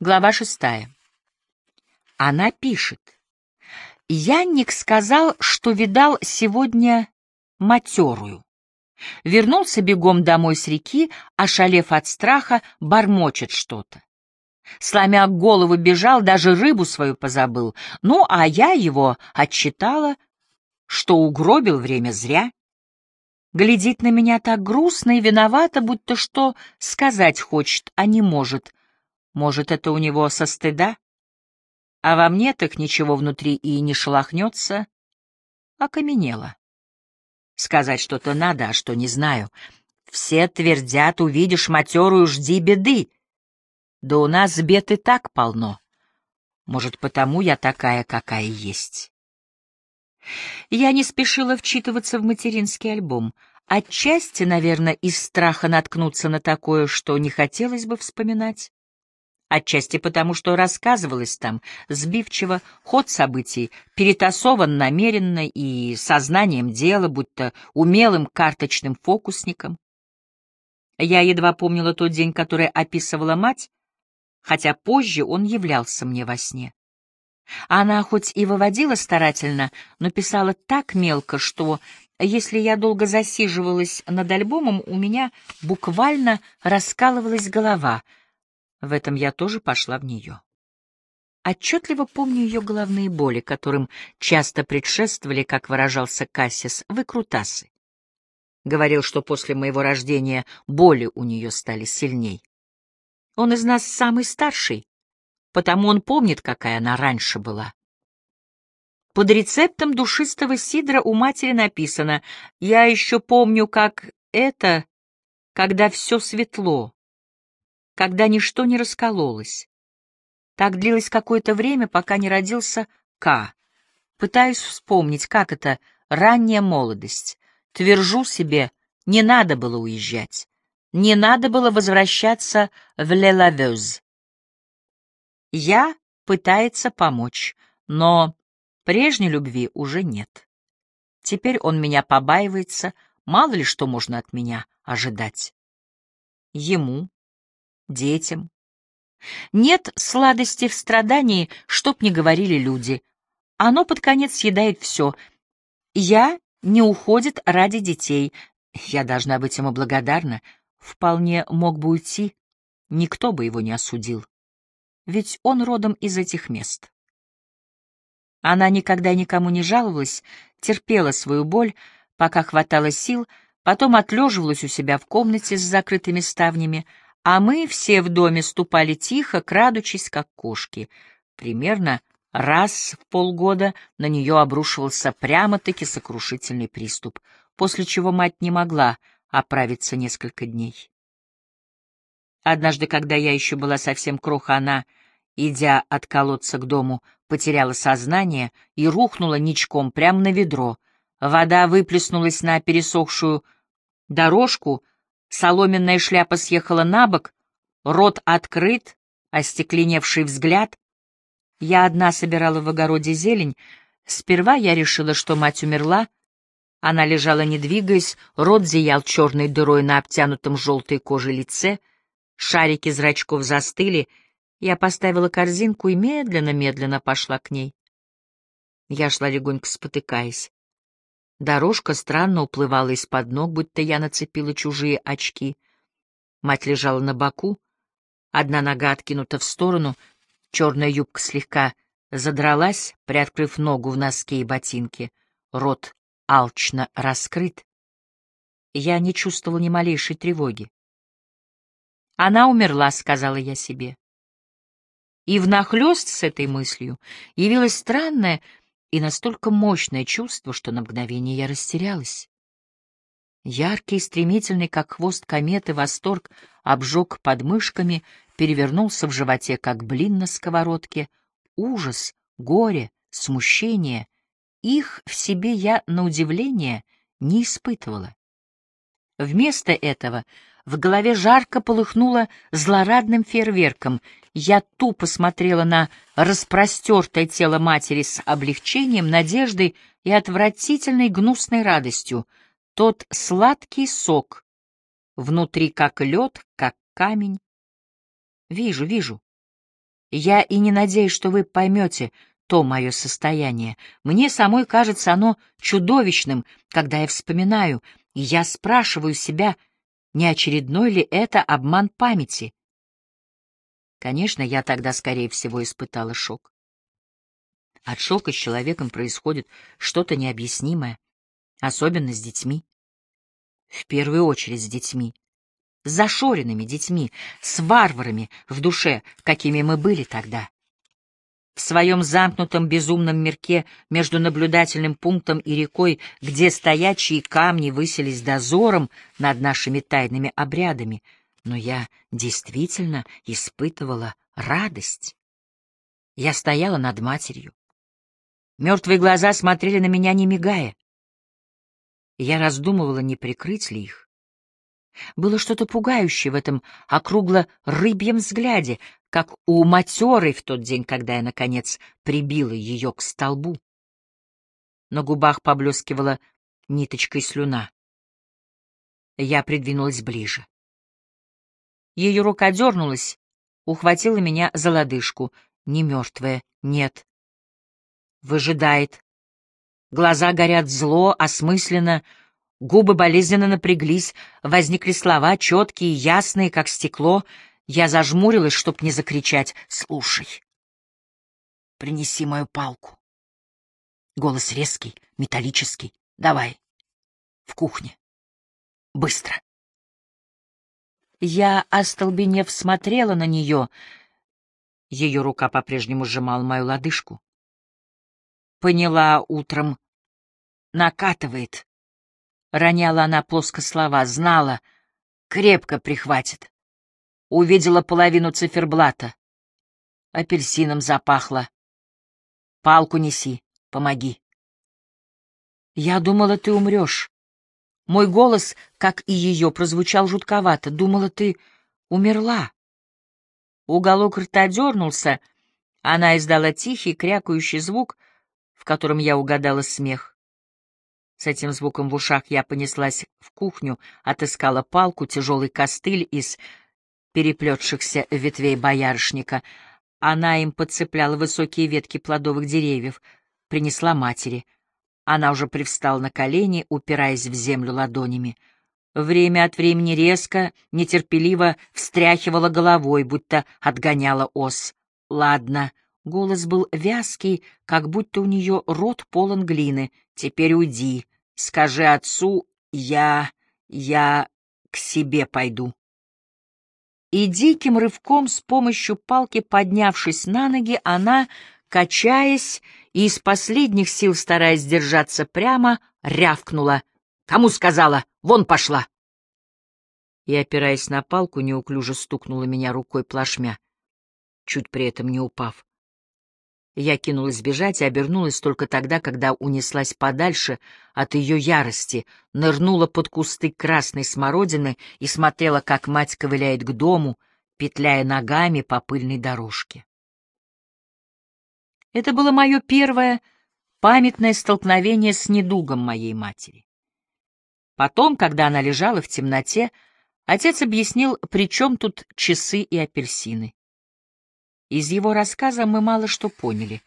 Глава шестая. Она пишет. Янник сказал, что видал сегодня матерую. Вернулся бегом домой с реки, ошалев от страха, бормочет что-то. Сломя голову бежал, даже рыбу свою позабыл. Ну, а я его отчитала, что угробил время зря. Глядит на меня так грустно и виновато, будто что сказать хочет, а не может. Может, это у него со стыда? А во мне так ничего внутри и не шелохнется. Окаменело. Сказать что-то надо, а что не знаю. Все твердят, увидишь матерую, жди беды. Да у нас бед и так полно. Может, потому я такая, какая есть. Я не спешила вчитываться в материнский альбом. Отчасти, наверное, из страха наткнуться на такое, что не хотелось бы вспоминать. Отчасти потому, что рассказывалось там сбивчиво, ход событий перетасован намеренно и сознанием дела, будто умелым карточным фокусником. Я едва помнила тот день, который описывала мать, хотя позже он являлся мне во сне. Она хоть и выводила старательно, но писала так мелко, что, если я долго засиживалась над альбомом, у меня буквально раскалывалась голова — в этом я тоже пошла в нее. Отчетливо помню ее головные боли, которым часто предшествовали, как выражался Кассис, выкрутасы. Говорил, что после моего рождения боли у нее стали сильней. Он из нас самый старший, потому он помнит, какая она раньше была. Под рецептом душистого сидра у матери написано «Я еще помню, как это, когда все светло, когда ничто не раскололось. Так длилось какое-то время, пока не родился К. Пытаюсь вспомнить, как это ранняя молодость. Твержу себе, не надо было уезжать. Не надо было возвращаться в Лелавёз. Я пытается помочь, но прежней любви уже нет. Теперь он меня побаивается, мало ли что можно от меня ожидать. Ему, детям. Нет сладости в страдании, чтоб не говорили люди. Оно под конец съедает все. Я не уходит ради детей. Я должна быть ему благодарна. Вполне мог бы уйти, никто бы его не осудил. Ведь он родом из этих мест. Она никогда никому не жаловалась, терпела свою боль, пока хватало сил, потом отлеживалась у себя в комнате с закрытыми ставнями, а мы все в доме ступали тихо, крадучись, как кошки. Примерно раз в полгода на нее обрушивался прямо-таки сокрушительный приступ, после чего мать не могла оправиться несколько дней. Однажды, когда я еще была совсем кроха, она, идя от колодца к дому, потеряла сознание и рухнула ничком прямо на ведро. Вода выплеснулась на пересохшую дорожку — Соломенная шляпа съехала на бок, рот открыт, остекленевший взгляд. Я одна собирала в огороде зелень. Сперва я решила, что мать умерла. Она лежала, не двигаясь, рот зиял черной дырой на обтянутом желтой кожей лице, шарики зрачков застыли. Я поставила корзинку и медленно-медленно пошла к ней. Я шла легонько спотыкаясь. Дорожка странно уплывала из-под ног, будто я нацепила чужие очки. Мать лежала на боку, одна нога откинута в сторону, черная юбка слегка задралась, приоткрыв ногу в носке и ботинке, рот алчно раскрыт. Я не чувствовала ни малейшей тревоги. «Она умерла», — сказала я себе. И внахлёст с этой мыслью явилась странная, и настолько мощное чувство, что на мгновение я растерялась. Яркий и стремительный, как хвост кометы, восторг обжег подмышками, перевернулся в животе, как блин на сковородке. Ужас, горе, смущение — их в себе я, на удивление, не испытывала. Вместо этого в голове жарко полыхнуло злорадным фейерверком. Я тупо смотрела на распростертое тело матери с облегчением, надеждой и отвратительной гнусной радостью. Тот сладкий сок, внутри как лед, как камень. Вижу, вижу. Я и не надеюсь, что вы поймете то мое состояние. Мне самой кажется оно чудовищным, когда я вспоминаю, и я спрашиваю себя, не очередной ли это обман памяти. Конечно, я тогда, скорее всего, испытала шок. От шока с человеком происходит что-то необъяснимое, особенно с детьми. В первую очередь с детьми. С зашоренными детьми, с варварами в душе, какими мы были тогда. В своем замкнутом безумном мирке между наблюдательным пунктом и рекой, где стоячие камни высились дозором над нашими тайными обрядами, но я действительно испытывала радость. Я стояла над матерью, Мертвые глаза смотрели на меня, не мигая. Я раздумывала, не прикрыть ли их. Было что-то пугающее в этом округло-рыбьем взгляде, как у матерой в тот день, когда я, наконец, прибила ее к столбу. На губах поблескивала ниточкой слюна. Я придвинулась ближе. Ее рука дернулась, ухватила меня за лодыжку. Не мертвая, нет, выжидает. Глаза горят зло, осмысленно, губы болезненно напряглись, возникли слова, четкие, ясные, как стекло. Я зажмурилась, чтоб не закричать «Слушай, принеси мою палку». Голос резкий, металлический. «Давай, в кухне. Быстро». Я, остолбенев, смотрела на нее. Ее рука по-прежнему сжимала мою лодыжку. Поняла утром. Накатывает. Роняла она плоско слова, знала. Крепко прихватит. Увидела половину циферблата. Апельсином запахло. Палку неси, помоги. Я думала, ты умрешь. Мой голос, как и ее, прозвучал жутковато. Думала, ты умерла. Уголок рта дернулся. Она издала тихий, крякающий звук, в котором я угадала смех. С этим звуком в ушах я понеслась в кухню, отыскала палку, тяжелый костыль из переплетшихся ветвей боярышника. Она им подцепляла высокие ветки плодовых деревьев, принесла матери. Она уже привстала на колени, упираясь в землю ладонями. Время от времени резко, нетерпеливо встряхивала головой, будто отгоняла ос. «Ладно», Голос был вязкий, как будто у нее рот полон глины. «Теперь уйди. Скажи отцу, я... я к себе пойду». И диким рывком с помощью палки, поднявшись на ноги, она, качаясь и из последних сил стараясь держаться прямо, рявкнула. «Кому сказала? Вон пошла!» И, опираясь на палку, неуклюже стукнула меня рукой плашмя, чуть при этом не упав. Я кинулась бежать и обернулась только тогда, когда унеслась подальше от ее ярости, нырнула под кусты красной смородины и смотрела, как мать ковыляет к дому, петляя ногами по пыльной дорожке. Это было мое первое памятное столкновение с недугом моей матери. Потом, когда она лежала в темноте, отец объяснил, при чем тут часы и апельсины. Из его рассказа мы мало что поняли.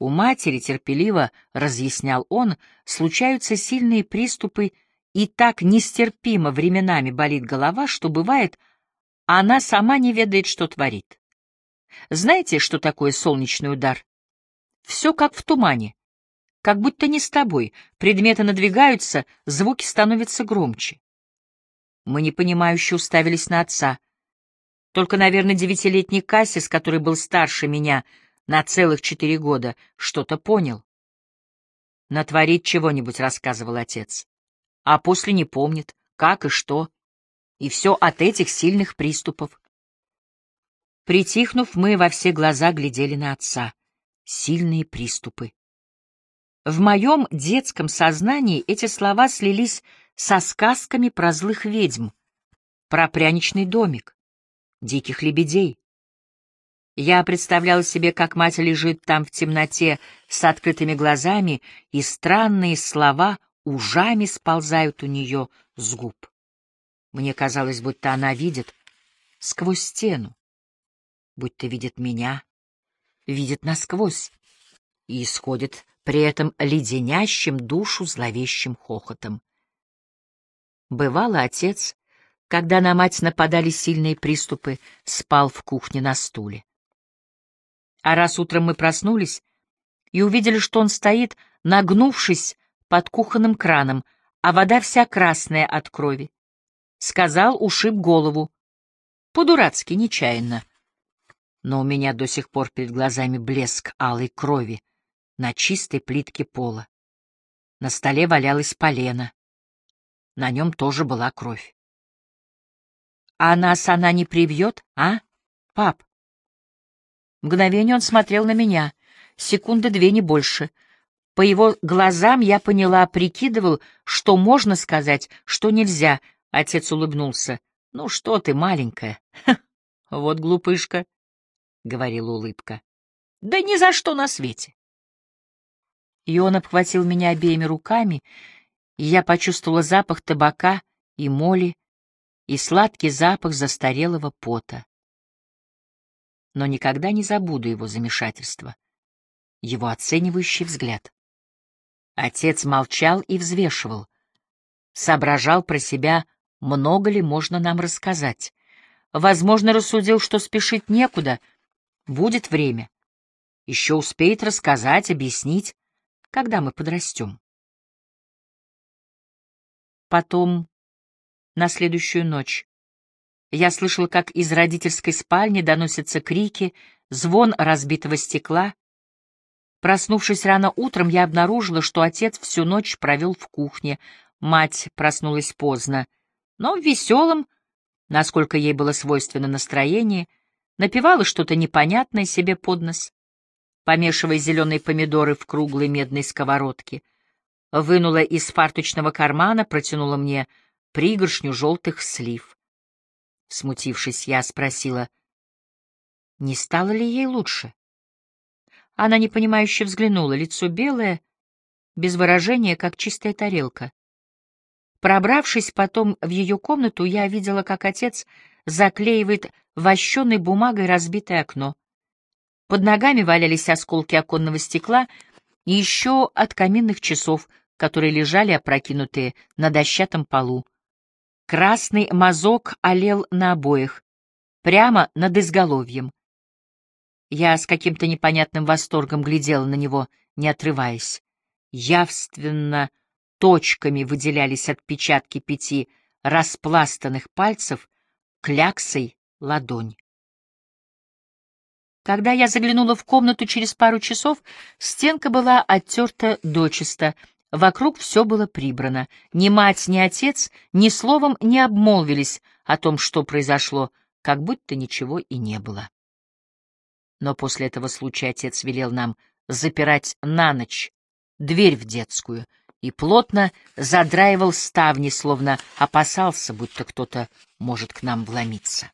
У матери, терпеливо разъяснял он, случаются сильные приступы, и так нестерпимо временами болит голова, что бывает, она сама не ведает, что творит. Знаете, что такое солнечный удар? Все как в тумане. Как будто не с тобой. Предметы надвигаются, звуки становятся громче. Мы непонимающе уставились на отца — только, наверное, девятилетний Кассис, который был старше меня на целых четыре года, что-то понял. «Натворить чего-нибудь», — рассказывал отец. А после не помнит, как и что. И все от этих сильных приступов. Притихнув, мы во все глаза глядели на отца. Сильные приступы. В моем детском сознании эти слова слились со сказками про злых ведьм, про пряничный домик диких лебедей. Я представлял себе, как мать лежит там в темноте с открытыми глазами, и странные слова ужами сползают у нее с губ. Мне казалось, будто она видит сквозь стену, будто видит меня, видит насквозь и исходит при этом леденящим душу зловещим хохотом. Бывало, отец, когда на мать нападали сильные приступы, спал в кухне на стуле. А раз утром мы проснулись и увидели, что он стоит, нагнувшись под кухонным краном, а вода вся красная от крови. Сказал, ушиб голову. По-дурацки, нечаянно. Но у меня до сих пор перед глазами блеск алой крови на чистой плитке пола. На столе валялась полена. На нем тоже была кровь. А нас она не привьет, а, пап? Мгновение он смотрел на меня, секунды две, не больше. По его глазам я поняла, прикидывал, что можно сказать, что нельзя. Отец улыбнулся. — Ну что ты, маленькая? — Вот глупышка, — говорила улыбка. — Да ни за что на свете. И он обхватил меня обеими руками, и я почувствовала запах табака и моли, и сладкий запах застарелого пота но никогда не забуду его замешательство, его оценивающий взгляд. Отец молчал и взвешивал, соображал про себя, много ли можно нам рассказать. Возможно, рассудил, что спешить некуда, будет время. Еще успеет рассказать, объяснить, когда мы подрастем. Потом, на следующую ночь, я слышал, как из родительской спальни доносятся крики, звон разбитого стекла. Проснувшись рано утром, я обнаружила, что отец всю ночь провел в кухне. Мать проснулась поздно, но в веселом, насколько ей было свойственно настроение, напевала что-то непонятное себе под нос, помешивая зеленые помидоры в круглой медной сковородке. Вынула из фарточного кармана, протянула мне пригоршню желтых слив. Смутившись, я спросила, не стало ли ей лучше. Она непонимающе взглянула, лицо белое, без выражения, как чистая тарелка. Пробравшись потом в ее комнату, я видела, как отец заклеивает вощеной бумагой разбитое окно. Под ногами валялись осколки оконного стекла и еще от каминных часов, которые лежали опрокинутые на дощатом полу. Красный мазок олел на обоих, прямо над изголовьем. Я с каким-то непонятным восторгом глядела на него, не отрываясь. Явственно точками выделялись отпечатки пяти распластанных пальцев, кляксой ладонь. Когда я заглянула в комнату через пару часов, стенка была оттерта дочисто, Вокруг все было прибрано. Ни мать, ни отец ни словом не обмолвились о том, что произошло, как будто ничего и не было. Но после этого случая отец велел нам запирать на ночь дверь в детскую и плотно задраивал ставни, словно опасался, будто кто-то может к нам вломиться.